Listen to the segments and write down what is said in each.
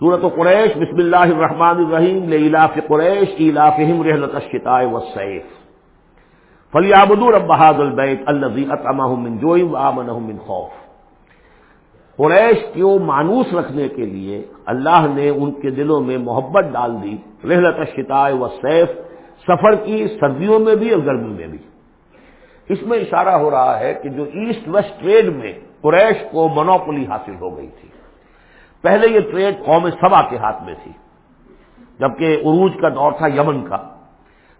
صورت و قریش، بسم اللہ الرحمن الرحیم لاف قریش، ایلافہم رحلت الشتاء والسیف فلیعبدوا رب هذا البیت الذی اطعمهم من جوع وآمنهم من خوف. قریش کو مانوس رکھنے کے لیے اللہ نے ان کے دلوں میں محبت ڈال دی، رحلت الشتاء والسیف سفر کی سردیوں میں بھی اور گرمی میں بھی. اس میں اشارہ ہو رہا ہے کہ جو ایسٹ ویسٹ ٹریڈ میں قریش کو منوپلی حاصل ہو گئی تھی۔ پہلے یہ ٹریڈ قوم سبا کے ہاتھ میں تھی، جبکہ عروج کا دور تھا یمن کا۔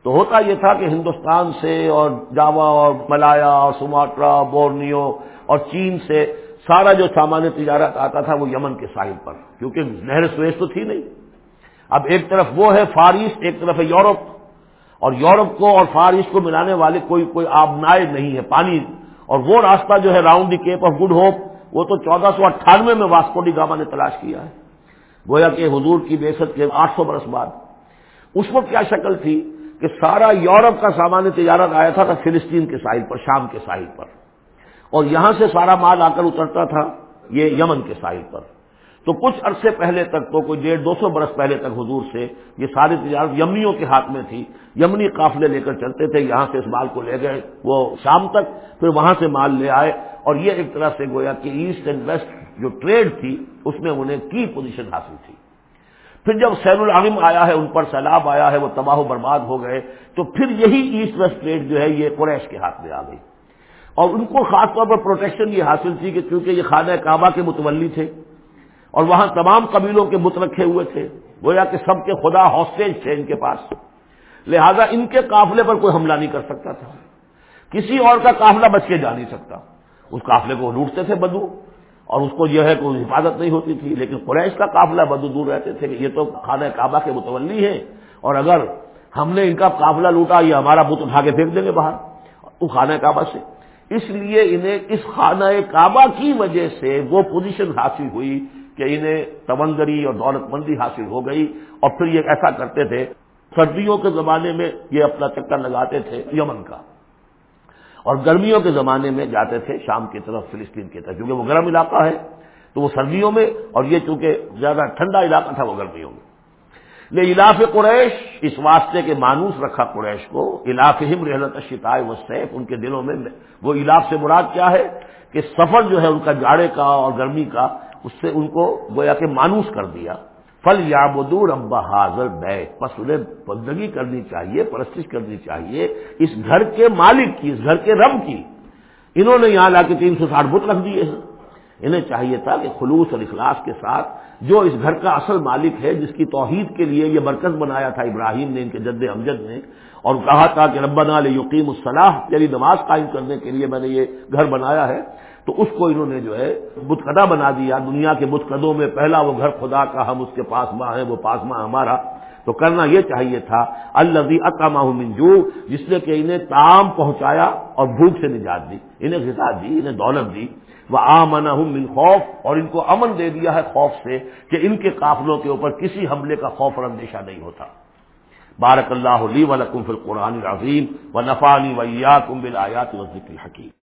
تو ہوتا یہ تھا کہ ہندوستان سے اور جاوا اور ملایا اور سماٹرا، بورنیو اور چین سے سارا جو سامان تجارت آتا تھا وہ یمن کے ساحل پر، کیونکہ نہر سویز تو تھی نہیں۔ اب ایک طرف وہ ہے فار ایسٹ، ایک طرف ہے یورپ۔ اور یورپ کو اور فار ایسٹ کو ملانے والے کوئی کوئی آبنائے نہیں ہے، پانی۔ اور وہ راستہ جو ہے round the Cape of Good Hope وہ تو چودہ سو اٹھانوے میں واسکوڈی گاما نے تلاش کیا ہے۔ گویا کہ حضور کی بےست کے آٹھ سو برس بعد۔ اس وقت کیا شکل تھی کہ سارا یورپ کا سامان تجارت آیا تھا فلسطین کے ساحل پر، شام کے ساحل پر۔ اور یہاں سے سارا مال آ کر اترتا تھا، یہ یمن کے ساحل پر۔ تو کچھ عرصے پہلے تک تو کوئی ڈیڑھ دو سو برس پہلے تک حضور سے یہ ساری تجارت یمنیوں کے ہاتھ میں تھی، یمنی قافلے لے کر چلتے تھے، یہاں سے اس مال کو لے گئے، وہ شام تک پھر وہاں سے مال لے آئے۔ اور یہ ایک طرح سے گویا کہ ایسٹ اینڈ ویسٹ جو ٹریڈ تھی، اس میں انہیں کی پوزیشن حاصل تھی۔ پھر جب سیر العالم آیا ہے، ان پر سیلاب آیا ہے، وہ تباہ و برباد ہو گئے، تو پھر یہی ایسٹ ویسٹ ٹریڈ جو ہے، یہ قریش کے ہاتھ میں آ گئی۔ اور ان کو خاص طور پر پروٹیکشن یہ حاصل تھی کہ چونکہ یہ خانہ کعبہ کے متولی تھے اور وہاں تمام قبیلوں کے بت رکھے ہوئے تھے۔ گویا کہ سب کے خدا ہاسٹیج تھے ان کے پاس۔ لہذا ان کے قافلے پر کوئی حملہ نہیں کر سکتا تھا۔ کسی اور کا قافلہ بچ کے جا نہیں سکتا۔ اس قافلے کو لوٹتے تھے بدو اور اس کو جو ہے کوئی حفاظت نہیں ہوتی تھی۔ لیکن قریش کا قافلہ بدو دور رہتے تھے کہ یہ تو خانہ کعبہ کے متولی ہے اور اگر ہم نے ان کا قافلہ لوٹا، یہ ہمارا بت اٹھا کے پھینک دیں گے باہر وہ خانہ کعبہ سے۔ اس لیے انہیں اس خانہ کعبہ کی وجہ سے وہ پوزیشن حاصل ہوئی۔ کہ انہیں تمندری اور دولت مندی حاصل ہو گئی اور پھر یہ ایسا کرتے تھے، سردیوں کے زمانے میں یہ اپنا چکر لگاتے تھے یمن کا۔ اور گرمیوں کے زمانے میں جاتے تھے شام کی طرف فلسطین کی طرف، کیونکہ وہ گرم علاقہ ہے تو وہ سردیوں میں، اور یہ چونکہ زیادہ ٹھنڈا علاقہ تھا وہ گرمیوں میں۔ لے علاف قریش، اس واسطے کے مانوس رکھا قریش کو علاف ہم رحلت شتائے و سیف ان کے دلوں میں وہ علاف سے مراد کیا ہے؟ کہ سفر جو ہے ان کا جاڑے کا اور گرمی کا اس سے ان کو گویا کہ مانوس کر دیا۔ فل یا بدور ابا حاضر بیت بس انہیں بندگی کرنی چاہیے، پرستش کرنی چاہیے اس گھر کے مالک کی، اس گھر کے رب کی۔ انہوں نے یہاں لا کے تین سو ساٹھ بت رکھ دیے ہیں۔ انہیں چاہیے تھا کہ خلوص اور اخلاص کے ساتھ جو اس گھر کا اصل مالک ہے، جس کی توحید کے لیے یہ مرکز بنایا تھا ابراہیم نے، ان کے جد امجد نے، اور کہا تھا کہ ربنا علیہ یقین الصلاح یعنی نماز قائم کرنے کے لیے میں نے یہ گھر بنایا ہے۔ تو اس کو انہوں نے جو ہے بتقدہ بنا دیا۔ دنیا کے بتقدوں میں پہلا وہ گھر خدا کا ہم اس کے پاس ماں ہیں، وہ پاس ماں ہمارا۔ تو کرنا یہ چاہیے تھا الزی اقامہ منجو جس نے کہ انہیں تام پہنچایا اور بھوک سے نجات دی، انہیں غذا دی، انہیں دولت دی۔ وہ آمنا ہوں من خوف، اور ان کو امن دے دیا ہے خوف سے کہ ان کے قافلوں کے اوپر کسی حملے کا خوف اور اندیشہ نہیں ہوتا۔ بارک اللہ علی ولکم فی القرآن العظیم و نفانی ویا کم بل آیات و ذکر حکیم